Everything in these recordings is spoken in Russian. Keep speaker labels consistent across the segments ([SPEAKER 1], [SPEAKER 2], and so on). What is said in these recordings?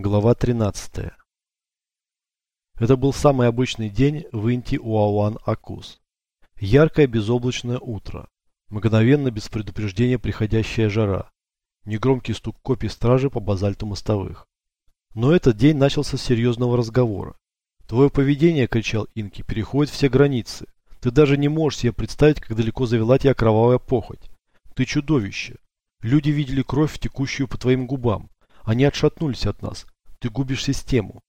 [SPEAKER 1] Глава 13. Это был самый обычный день в Инти-Уауан-Акус. Яркое безоблачное утро. Мгновенно, без предупреждения, приходящая жара. Негромкий стук копий стражи по базальту мостовых. Но этот день начался с серьезного разговора. «Твое поведение, — кричал Инки, — переходит все границы. Ты даже не можешь себе представить, как далеко завела тебя кровавая похоть. Ты чудовище. Люди видели кровь, текущую по твоим губам. Они отшатнулись от нас. Ты губишь систему.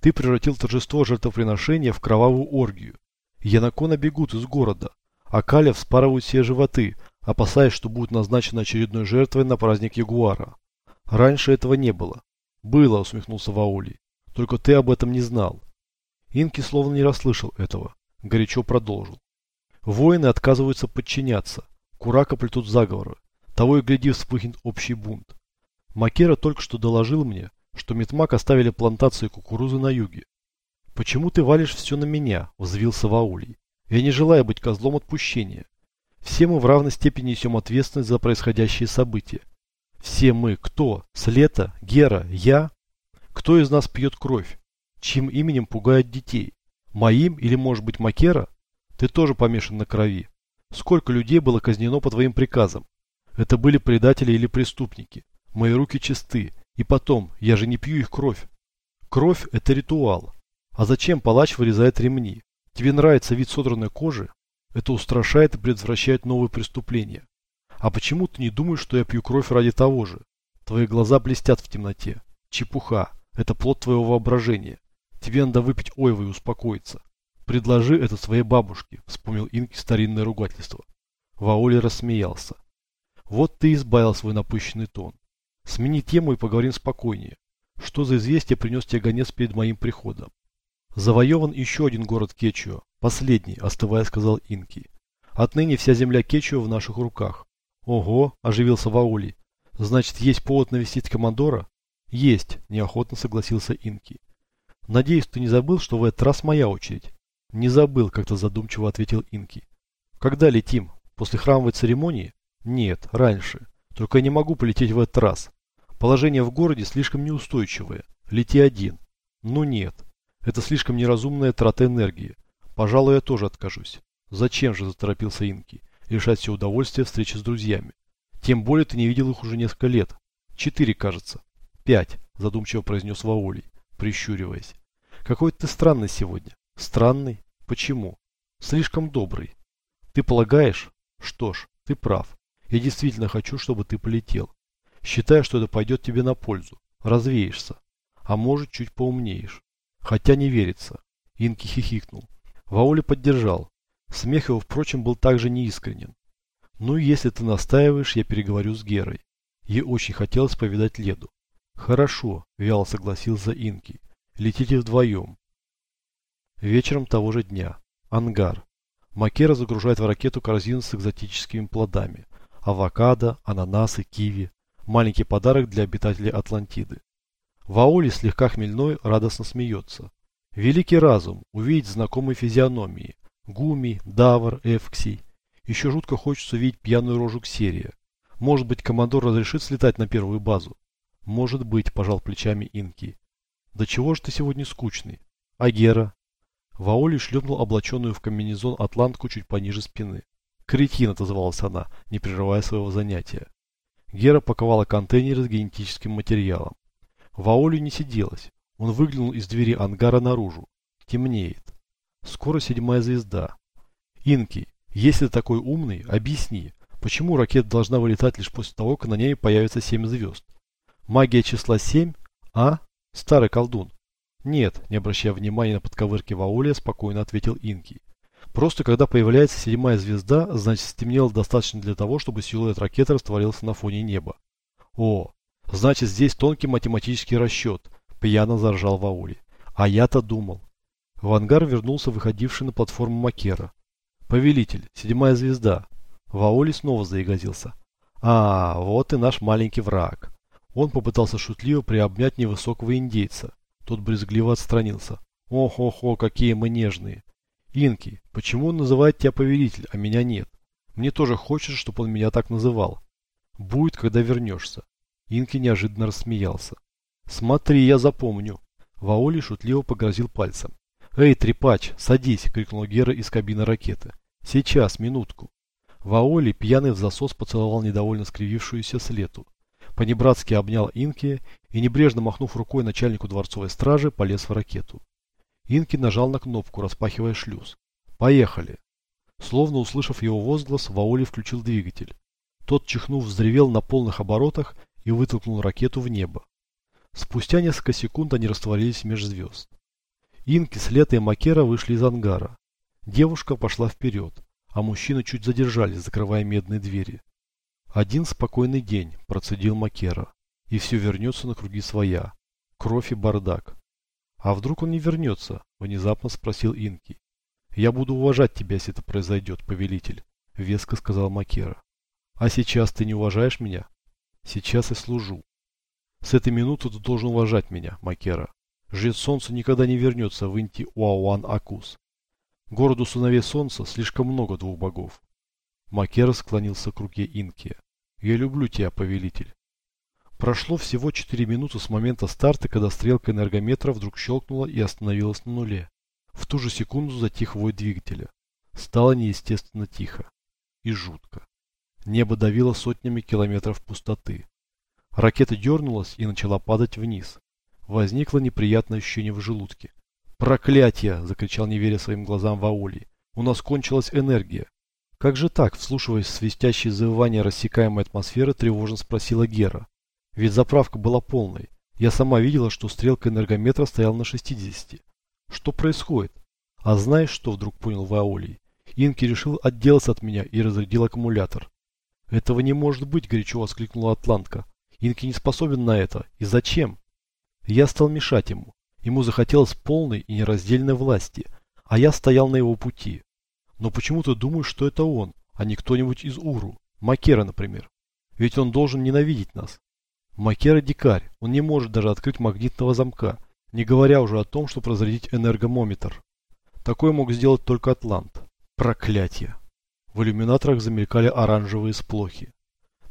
[SPEAKER 1] Ты превратил торжество жертвоприношения в кровавую оргию. Янакона бегут из города, а Каля вспарывают все животы, опасаясь, что будет назначена очередной жертвой на праздник Ягуара. Раньше этого не было. Было, усмехнулся Ваули. Только ты об этом не знал. Инки словно не расслышал этого. Горячо продолжил. Воины отказываются подчиняться. Курака плетут заговоры. Того и гляди вспыхнет общий бунт. Макера только что доложил мне, что Митмак оставили плантации кукурузы на юге. «Почему ты валишь все на меня?» – взвился Ваулий. «Я не желаю быть козлом отпущения. Все мы в равной степени несем ответственность за происходящие события. Все мы. Кто? Слета? Гера? Я? Кто из нас пьет кровь? Чьим именем пугает детей? Моим или, может быть, Макера? Ты тоже помешан на крови. Сколько людей было казнено по твоим приказам? Это были предатели или преступники? Мои руки чисты. И потом, я же не пью их кровь. Кровь – это ритуал. А зачем палач вырезает ремни? Тебе нравится вид содранной кожи? Это устрашает и предотвращает новые преступления. А почему ты не думаешь, что я пью кровь ради того же? Твои глаза блестят в темноте. Чепуха. Это плод твоего воображения. Тебе надо выпить ойва и успокоиться. Предложи это своей бабушке, вспомнил Инки старинное ругательство. Ваоли рассмеялся. Вот ты избавил свой напыщенный тон. Смени тему и поговорим спокойнее. Что за известие принес тебе гонец перед моим приходом? Завоеван еще один город Кечуа. Последний, остывая, сказал Инки. Отныне вся земля Кечуа в наших руках. Ого, оживился Ваули. Значит, есть повод навестить командора? Есть, неохотно согласился Инки. Надеюсь, ты не забыл, что в этот раз моя очередь? Не забыл, как-то задумчиво ответил Инки. Когда летим? После храмовой церемонии? Нет, раньше. Только я не могу полететь в этот раз. Положение в городе слишком неустойчивое. Лети один. Ну нет. Это слишком неразумная трата энергии. Пожалуй, я тоже откажусь. Зачем же, заторопился Инки, лишать все удовольствия встречи с друзьями? Тем более ты не видел их уже несколько лет. Четыре, кажется. Пять, задумчиво произнес Ваолий, прищуриваясь. Какой ты странный сегодня. Странный? Почему? Слишком добрый. Ты полагаешь? Что ж, ты прав. Я действительно хочу, чтобы ты полетел. Считаю, что это пойдет тебе на пользу. Развеешься. А может, чуть поумнеешь. Хотя не верится. Инки хихикнул. Ваули поддержал. Смех его, впрочем, был также неискренен. Ну, если ты настаиваешь, я переговорю с Герой. Ей очень хотелось повидать Леду. Хорошо, вяло согласился Инки. Летите вдвоем. Вечером того же дня. Ангар. Макера загружает в ракету корзину с экзотическими плодами. Авокадо, ананасы, киви маленький подарок для обитателей Атлантиды. Ваоли, слегка хмельной, радостно смеется. Великий разум, увидеть знакомые физиономии. Гуми, Давар, Эвксий. Еще жутко хочется увидеть пьяную рожу Ксерия. Может быть, командор разрешит слетать на первую базу? Может быть, пожал плечами Инки. Да чего же ты сегодня скучный? А Гера? Ваоли шлепнул облаченную в комбинезон атлантку чуть пониже спины. Кретин, отозвалась она, не прерывая своего занятия. Гера паковала контейнеры с генетическим материалом. Ваолю не сиделось. Он выглянул из двери ангара наружу. Темнеет. Скоро седьмая звезда. Инки, если ты такой умный, объясни, почему ракета должна вылетать лишь после того, как на ней появится семь звезд? Магия числа семь? А? Старый колдун. Нет, не обращая внимания на подковырки Ваолия, спокойно ответил Инки. Просто когда появляется седьмая звезда, значит стемнело достаточно для того, чтобы силуэт ракеты растворился на фоне неба. О, значит здесь тонкий математический расчет, пьяно заржал Ваули. А я-то думал. В ангар вернулся выходивший на платформу Макера. Повелитель, седьмая звезда. Ваули снова заигазился. А, вот и наш маленький враг. Он попытался шутливо приобнять невысокого индейца. Тот брезгливо отстранился. Ох-ох-ох, какие мы нежные. Инки, почему он называет тебя повелитель, а меня нет? Мне тоже хочется, чтобы он меня так называл. Будет, когда вернешься. Инки неожиданно рассмеялся. Смотри, я запомню. Ваоли шутливо погрозил пальцем. «Эй, трепач, садись!» – крикнул Гера из кабины ракеты. «Сейчас, минутку!» Ваоли, пьяный в засос, поцеловал недовольно скривившуюся слету. Понебратски обнял Инки и, небрежно махнув рукой начальнику дворцовой стражи, полез в ракету. Инки нажал на кнопку, распахивая шлюз. «Поехали!» Словно услышав его возглас, Ваоли включил двигатель. Тот, чихнув, взревел на полных оборотах и вытолкнул ракету в небо. Спустя несколько секунд они растворились меж звезд. Инки, Слета и Макера вышли из ангара. Девушка пошла вперед, а мужчины чуть задержались, закрывая медные двери. Один спокойный день, процедил Макера, и все вернется на круги своя. Кровь и бардак. А вдруг он не вернется? Внезапно спросил Инки. Я буду уважать тебя, если это произойдет, повелитель, веско сказал Макера. А сейчас ты не уважаешь меня? Сейчас я служу. С этой минуты ты должен уважать меня, Макера. Жрец Солнца никогда не вернется в Инти-Уауан-Акус. Городу сыновей Солнца слишком много двух богов. Макера склонился к руке Инки. Я люблю тебя, повелитель. Прошло всего 4 минуты с момента старта, когда стрелка энергометра вдруг щелкнула и остановилась на нуле. В ту же секунду затих вой двигателя. Стало неестественно тихо. И жутко. Небо давило сотнями километров пустоты. Ракета дернулась и начала падать вниз. Возникло неприятное ощущение в желудке. «Проклятие!» – закричал, не веря своим глазам Ваоли. «У нас кончилась энергия!» «Как же так?» – вслушиваясь в свистящее завывание рассекаемой атмосферы, тревожно спросила Гера. «Ведь заправка была полной. Я сама видела, что стрелка энергометра стояла на 60. Что происходит?» «А знаешь, что?» – вдруг понял Ваолий. Инки решил отделаться от меня и разрядил аккумулятор. «Этого не может быть!» – горячо воскликнула Атлантка. Инки не способен на это. И зачем? Я стал мешать ему. Ему захотелось полной и нераздельной власти, а я стоял на его пути. Но почему-то думаю, что это он, а не кто-нибудь из Уру. Макера, например. Ведь он должен ненавидеть нас. Макера дикарь, он не может даже открыть магнитного замка, не говоря уже о том, чтобы разрядить энергомометр. Такое мог сделать только Атлант. Проклятие. В иллюминаторах замелькали оранжевые сплохи.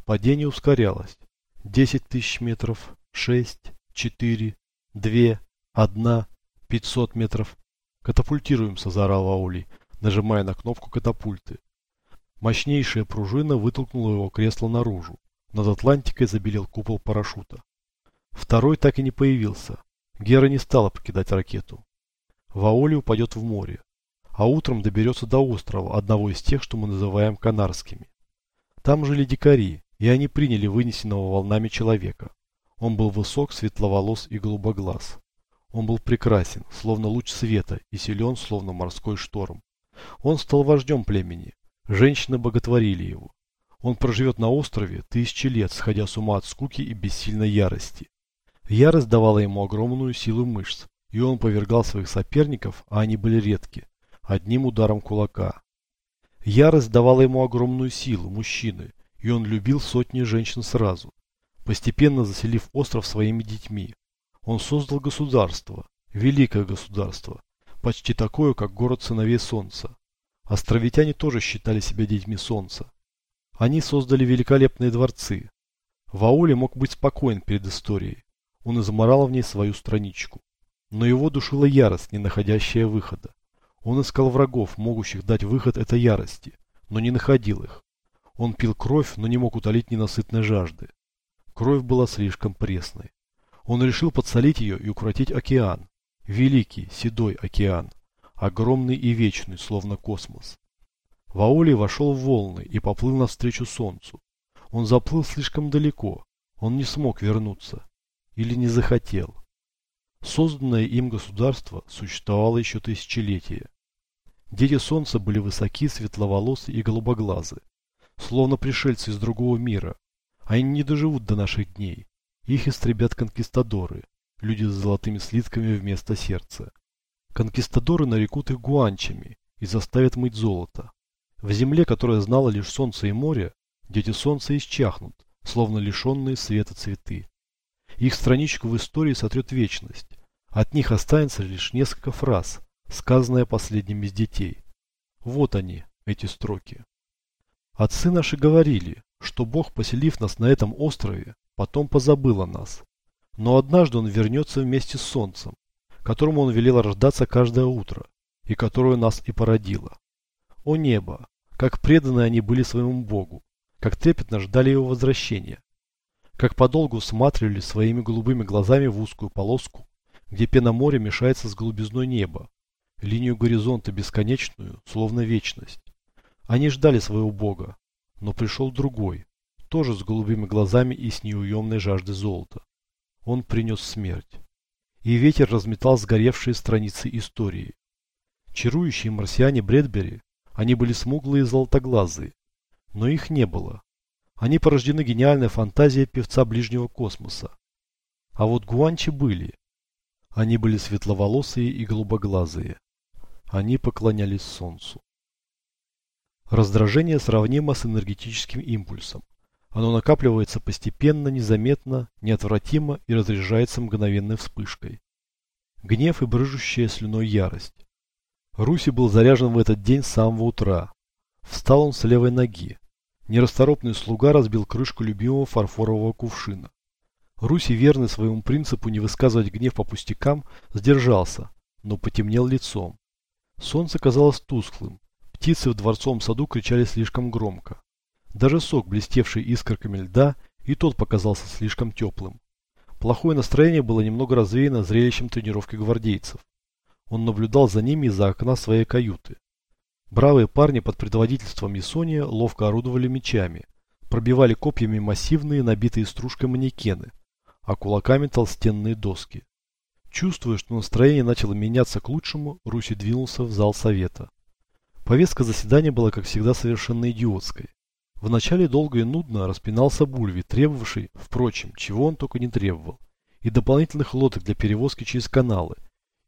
[SPEAKER 1] Падение ускорялось. 10 тысяч метров, 6, 4, 2, 1, 500 метров. Катапультируемся, заорал Аули, нажимая на кнопку катапульты. Мощнейшая пружина вытолкнула его кресло наружу. Над Атлантикой забелел купол парашюта. Второй так и не появился. Гера не стала покидать ракету. Ваоли упадет в море, а утром доберется до острова, одного из тех, что мы называем Канарскими. Там жили дикари, и они приняли вынесенного волнами человека. Он был высок, светловолос и голубоглаз. Он был прекрасен, словно луч света, и силен, словно морской шторм. Он стал вождем племени. Женщины боготворили его. Он проживет на острове тысячи лет, сходя с ума от скуки и бессильной ярости. Ярость давала ему огромную силу мышц, и он повергал своих соперников, а они были редки, одним ударом кулака. Ярость давала ему огромную силу, мужчины, и он любил сотни женщин сразу, постепенно заселив остров своими детьми. Он создал государство, великое государство, почти такое, как город сыновей солнца. Островитяне тоже считали себя детьми солнца. Они создали великолепные дворцы. Ваули мог быть спокоен перед историей. Он изморал в ней свою страничку. Но его душила ярость, не находящая выхода. Он искал врагов, могущих дать выход этой ярости, но не находил их. Он пил кровь, но не мог утолить ненасытной жажды. Кровь была слишком пресной. Он решил подсолить ее и укротить океан. Великий, седой океан. Огромный и вечный, словно космос. Ваоли вошел в волны и поплыл навстречу солнцу. Он заплыл слишком далеко. Он не смог вернуться. Или не захотел. Созданное им государство существовало еще тысячелетия. Дети солнца были высоки, светловолосы и голубоглазы словно пришельцы из другого мира. Они не доживут до наших дней. Их истребят конкистадоры, люди с золотыми слитками вместо сердца. Конкистадоры нарекут их гуанчами и заставят мыть золото. В земле, которая знала лишь солнце и море, дети солнца исчахнут, словно лишенные света цветы. Их страничку в истории сотрет вечность. От них останется лишь несколько фраз, сказанные последним из детей. Вот они, эти строки. Отцы наши говорили, что Бог, поселив нас на этом острове, потом позабыл о нас. Но однажды он вернется вместе с солнцем, которому он велел рождаться каждое утро, и которое нас и породило. О небо! Как преданы они были своему Богу, как трепетно ждали его возвращения, как подолгу всматривали своими голубыми глазами в узкую полоску, где пена моря мешается с голубизной неба, линию горизонта бесконечную, словно вечность. Они ждали своего Бога, но пришел другой, тоже с голубыми глазами и с неуемной жаждой золота. Он принес смерть. И ветер разметал сгоревшие страницы истории. Чарующие марсиане Брэдбери, они были смуглые и золотоглазые, но их не было. Они порождены гениальной фантазией певца ближнего космоса. А вот гуанчи были. Они были светловолосые и голубоглазые. Они поклонялись солнцу. Раздражение сравнимо с энергетическим импульсом. Оно накапливается постепенно, незаметно, неотвратимо и разряжается мгновенной вспышкой. Гнев и брыжущая слюной ярость. Руси был заряжен в этот день с самого утра. Встал он с левой ноги. Нерасторопный слуга разбил крышку любимого фарфорового кувшина. Руси, верный своему принципу не высказывать гнев по пустякам, сдержался, но потемнел лицом. Солнце казалось тусклым. Птицы в дворцовом саду кричали слишком громко. Даже сок, блестевший искорками льда, и тот показался слишком теплым. Плохое настроение было немного развеяно зрелищем тренировки гвардейцев. Он наблюдал за ними из-за окна своей каюты. Бравые парни под предводительством Ясония ловко орудовали мечами, пробивали копьями массивные, набитые стружкой манекены, а кулаками толстенные доски. Чувствуя, что настроение начало меняться к лучшему, Руси двинулся в зал совета. Повестка заседания была, как всегда, совершенно идиотской. Вначале долго и нудно распинался Бульви, требовавший, впрочем, чего он только не требовал, и дополнительных лодок для перевозки через каналы,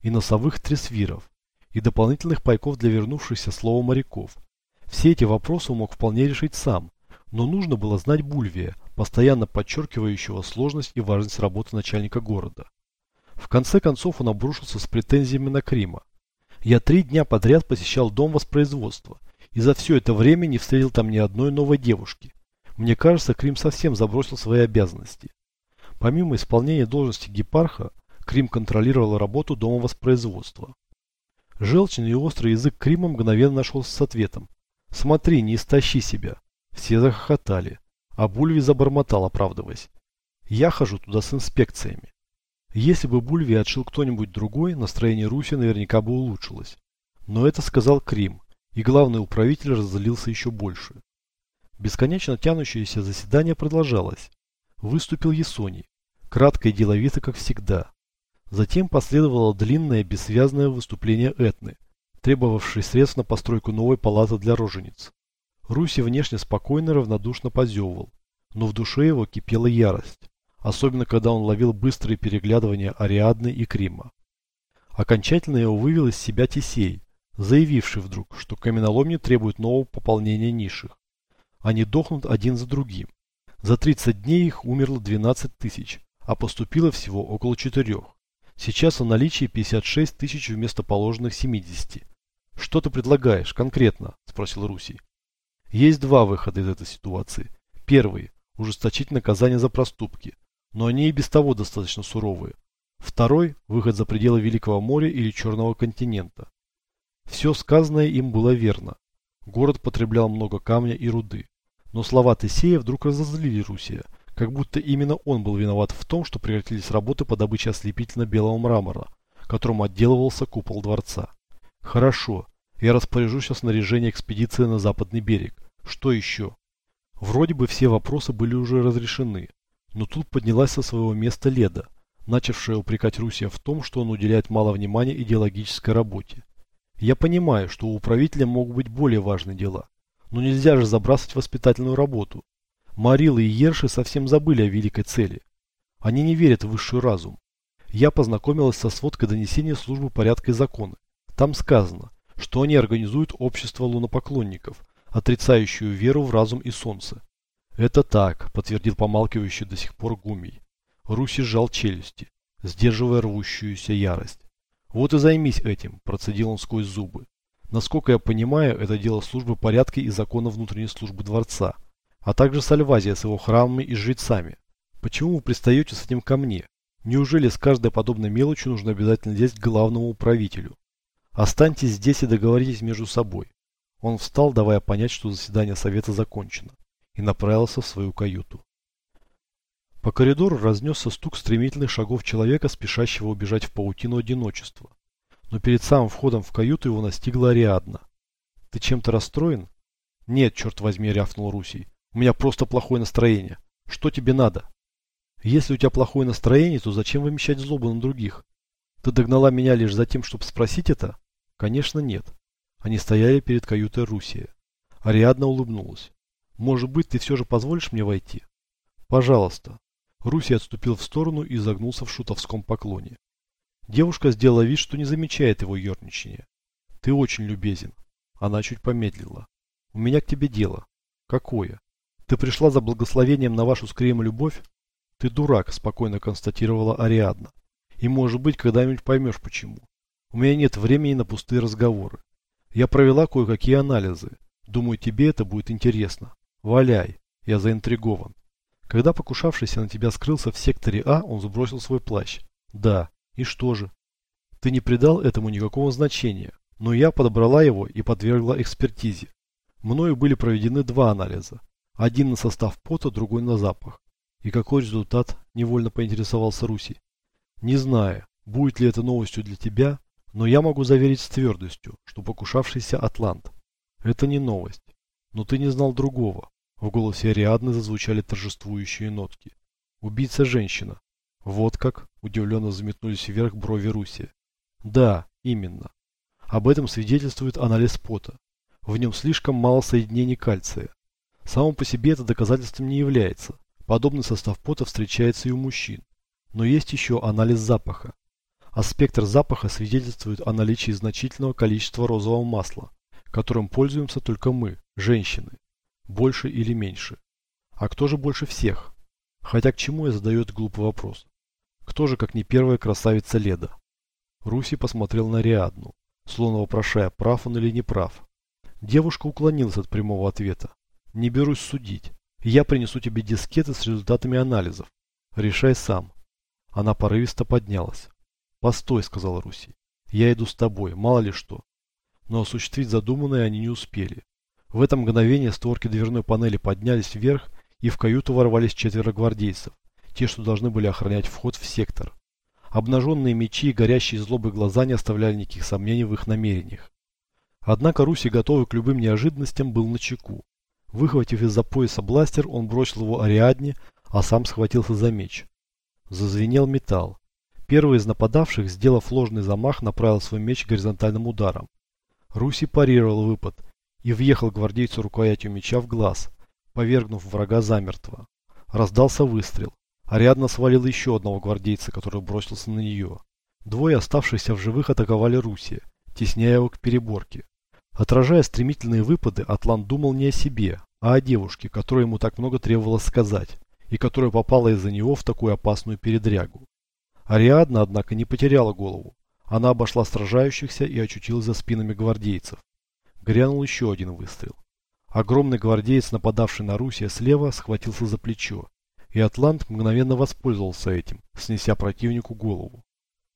[SPEAKER 1] и носовых тресвиров, и дополнительных пайков для вернувшихся слова моряков. Все эти вопросы он мог вполне решить сам, но нужно было знать Бульвия, постоянно подчеркивающего сложность и важность работы начальника города. В конце концов он обрушился с претензиями на Крима. Я три дня подряд посещал дом воспроизводства, и за все это время не встретил там ни одной новой девушки. Мне кажется, Крим совсем забросил свои обязанности. Помимо исполнения должности гепарха, Крим контролировал работу дома воспроизводства. Желчный и острый язык Крима мгновенно нашелся с ответом. «Смотри, не истощи себя». Все захохотали, а Бульви забормотал, оправдываясь. «Я хожу туда с инспекциями». Если бы Бульви отшил кто-нибудь другой, настроение Руси наверняка бы улучшилось. Но это сказал Крим, и главный управитель разозлился еще больше. Бесконечно тянущееся заседание продолжалось. Выступил Ясоний, кратко и деловито, как всегда. Затем последовало длинное бессвязное выступление Этны, требовавшей средств на постройку новой палаты для рожениц. Руси внешне спокойно и равнодушно позевывал, но в душе его кипела ярость, особенно когда он ловил быстрые переглядывания Ариадны и Крима. Окончательно его вывел из себя Тесей, заявивший вдруг, что каменоломни требуют нового пополнения низших. Они дохнут один за другим. За 30 дней их умерло 12 тысяч, а поступило всего около четырех. Сейчас в наличии 56 тысяч вместо положенных 70. Что ты предлагаешь конкретно? Спросил Руси. Есть два выхода из этой ситуации. Первый – ужесточить наказание за проступки, но они и без того достаточно суровые. Второй – выход за пределы Великого моря или Черного континента. Все сказанное им было верно. Город потреблял много камня и руды. Но слова Тесея вдруг разозлили Русия – как будто именно он был виноват в том, что прекратились работы по добыче ослепительно-белого мрамора, которым отделывался купол дворца. Хорошо, я распоряжусь о снаряжении экспедиции на западный берег. Что еще? Вроде бы все вопросы были уже разрешены, но тут поднялась со своего места Леда, начавшая упрекать Русия в том, что он уделяет мало внимания идеологической работе. Я понимаю, что у управителя могут быть более важные дела, но нельзя же забрасывать воспитательную работу, Марилы и Ерши совсем забыли о великой цели. Они не верят в высший разум. Я познакомилась со сводкой донесения службы порядка и закона. Там сказано, что они организуют общество лунопоклонников, отрицающую веру в разум и солнце. Это так, подтвердил помалкивающий до сих пор Гумий. Руси сжал челюсти, сдерживая рвущуюся ярость. Вот и займись этим, процедил он сквозь зубы. Насколько я понимаю, это дело службы порядка и закона внутренней службы дворца а также Сальвазия с его храмами и жрецами. Почему вы пристаете с этим ко мне? Неужели с каждой подобной мелочью нужно обязательно лезть к главному управителю? Останьтесь здесь и договоритесь между собой. Он встал, давая понять, что заседание совета закончено, и направился в свою каюту. По коридору разнесся стук стремительных шагов человека, спешащего убежать в паутину одиночества. Но перед самым входом в каюту его настигла Ариадна. «Ты чем-то расстроен?» «Нет, черт возьми», — рявкнул Русий. «У меня просто плохое настроение. Что тебе надо?» «Если у тебя плохое настроение, то зачем вымещать злобу на других? Ты догнала меня лишь за тем, чтобы спросить это?» «Конечно, нет». Они стояли перед каютой Русия. Ариадна улыбнулась. «Может быть, ты все же позволишь мне войти?» «Пожалуйста». Руси отступил в сторону и загнулся в шутовском поклоне. Девушка сделала вид, что не замечает его ерничания. «Ты очень любезен». Она чуть помедлила. «У меня к тебе дело». «Какое? Ты пришла за благословением на вашу с любовь?» «Ты дурак», – спокойно констатировала Ариадна. «И, может быть, когда-нибудь поймешь, почему. У меня нет времени на пустые разговоры. Я провела кое-какие анализы. Думаю, тебе это будет интересно. Валяй, я заинтригован». Когда покушавшийся на тебя скрылся в секторе А, он сбросил свой плащ. Да, и что же? Ты не придал этому никакого значения, но я подобрала его и подвергла экспертизе. Мною были проведены два анализа. Один на состав пота, другой на запах. И какой результат, невольно поинтересовался Руси. Не знаю, будет ли это новостью для тебя, но я могу заверить с твердостью, что покушавшийся Атлант. Это не новость. Но ты не знал другого. В голосе Ариадны зазвучали торжествующие нотки. Убийца женщина. Вот как, удивленно заметнулись вверх брови Руси. Да, именно. Об этом свидетельствует анализ пота. В нем слишком мало соединений кальция. Само по себе это доказательством не является. Подобный состав пота встречается и у мужчин. Но есть еще анализ запаха. А спектр запаха свидетельствует о наличии значительного количества розового масла, которым пользуемся только мы, женщины. Больше или меньше. А кто же больше всех? Хотя к чему я задаю этот глупый вопрос? Кто же, как не первая красавица Леда? Руси посмотрел на Риадну, словно вопрошая, прав он или не прав. Девушка уклонилась от прямого ответа. Не берусь судить. Я принесу тебе дискеты с результатами анализов. Решай сам. Она порывисто поднялась. Постой, сказал Руси. Я иду с тобой, мало ли что. Но осуществить задуманное они не успели. В это мгновение створки дверной панели поднялись вверх, и в каюту ворвались четверо гвардейцев те, что должны были охранять вход в сектор. Обнаженные мечи и горящие злобы глаза не оставляли никаких сомнений в их намерениях. Однако Руси, готовый к любым неожиданностям, был на чеку. Выхватив из-за пояса бластер, он бросил его Ариадне, а сам схватился за меч. Зазвенел металл. Первый из нападавших, сделав ложный замах, направил свой меч горизонтальным ударом. Руси парировал выпад и въехал гвардейцу рукоятью меча в глаз, повергнув врага замертво. Раздался выстрел. Ариадна свалила еще одного гвардейца, который бросился на нее. Двое оставшихся в живых атаковали Руси, тесняя его к переборке. Отражая стремительные выпады, Атлант думал не о себе, а о девушке, которой ему так много требовалось сказать, и которая попала из-за него в такую опасную передрягу. Ариадна, однако, не потеряла голову. Она обошла сражающихся и очутилась за спинами гвардейцев. Грянул еще один выстрел. Огромный гвардеец, нападавший на Русия слева, схватился за плечо и Атлант мгновенно воспользовался этим, снеся противнику голову.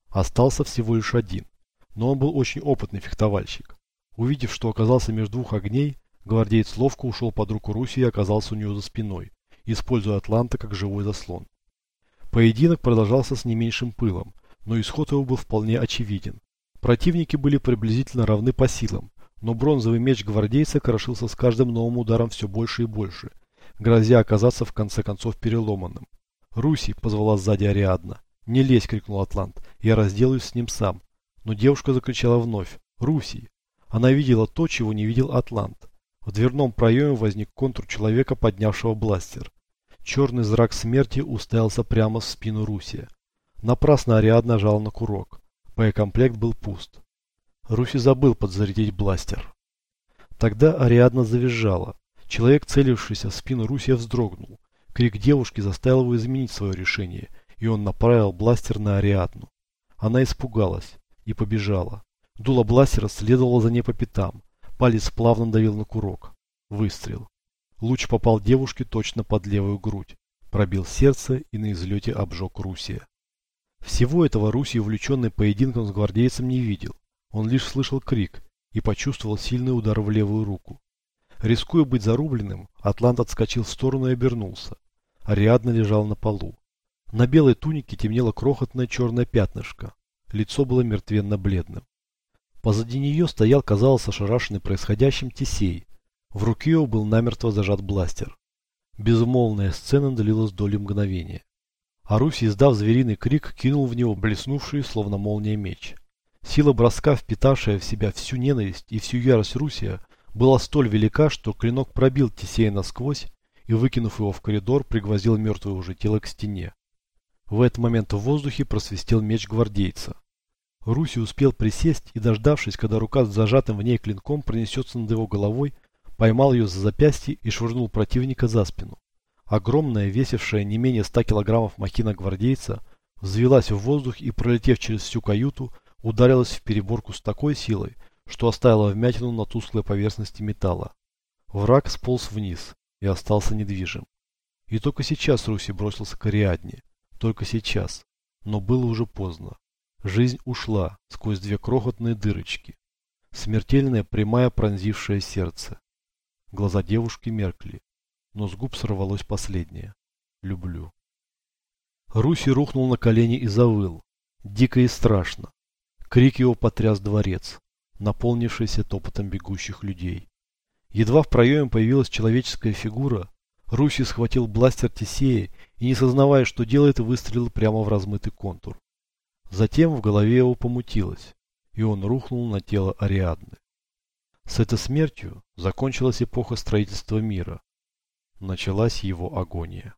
[SPEAKER 1] Остался всего лишь один, но он был очень опытный фехтовальщик. Увидев, что оказался между двух огней, гвардеец ловко ушел под руку Руси и оказался у нее за спиной, используя Атланта как живой заслон. Поединок продолжался с не меньшим пылом, но исход его был вполне очевиден. Противники были приблизительно равны по силам, но бронзовый меч гвардейца крошился с каждым новым ударом все больше и больше, грозя оказаться в конце концов переломанным. «Руси!» – позвала сзади Ариадна. «Не лезь!» – крикнул Атлант. «Я разделаюсь с ним сам». Но девушка закричала вновь. «Руси!» Она видела то, чего не видел Атлант. В дверном проеме возник контур человека, поднявшего бластер. Черный зрак смерти уставился прямо в спину Руси. Напрасно Ариадна жал на курок. Боекомплект был пуст. Руси забыл подзарядить бластер. Тогда Ариадна завизжала. Человек, целившийся в спину Русия, вздрогнул. Крик девушки заставил его изменить свое решение, и он направил бластер на Ариадну. Она испугалась и побежала. Дуло бластера следовало за ней по пятам. Палец плавно давил на курок. Выстрел. Луч попал девушке точно под левую грудь. Пробил сердце и на излете обжег Русия. Всего этого Руси, увлеченный поединком с гвардейцем, не видел. Он лишь слышал крик и почувствовал сильный удар в левую руку. Рискуя быть зарубленным, Атлант отскочил в сторону и обернулся. Ариадна лежал на полу. На белой тунике темнело крохотное черное пятнышко. Лицо было мертвенно-бледным. Позади нее стоял, казалось, ошарашенный происходящим Тесей. В руке его был намертво зажат бластер. Безмолвная сцена длилась доли мгновения. А Руси, издав звериный крик, кинул в него блеснувший, словно молния, меч. Сила броска, впитавшая в себя всю ненависть и всю ярость Русия, была столь велика, что клинок пробил Тесея насквозь и, выкинув его в коридор, пригвоздил мертвое уже тело к стене. В этот момент в воздухе просвистел меч гвардейца. Руси успел присесть и, дождавшись, когда рука с зажатым в ней клинком пронесется над его головой, поймал ее за запястье и швырнул противника за спину. Огромная, весившая не менее 100 килограммов махина гвардейца, взвелась в воздух и, пролетев через всю каюту, ударилась в переборку с такой силой, что оставила вмятину на тусклой поверхности металла. Враг сполз вниз и остался недвижим. И только сейчас Руси бросился к Ариадне. Только сейчас. Но было уже поздно. Жизнь ушла сквозь две крохотные дырочки. Смертельная прямая пронзившая сердце. Глаза девушки меркли, но с губ сорвалось последнее. Люблю. Руси рухнул на колени и завыл. Дико и страшно. Крик его потряс дворец, наполнившийся топотом бегущих людей. Едва в проеме появилась человеческая фигура, Руси схватил бластер Тесея и, не сознавая, что делает, выстрелил прямо в размытый контур. Затем в голове его помутилось, и он рухнул на тело Ариадны. С этой смертью закончилась эпоха строительства мира. Началась его агония.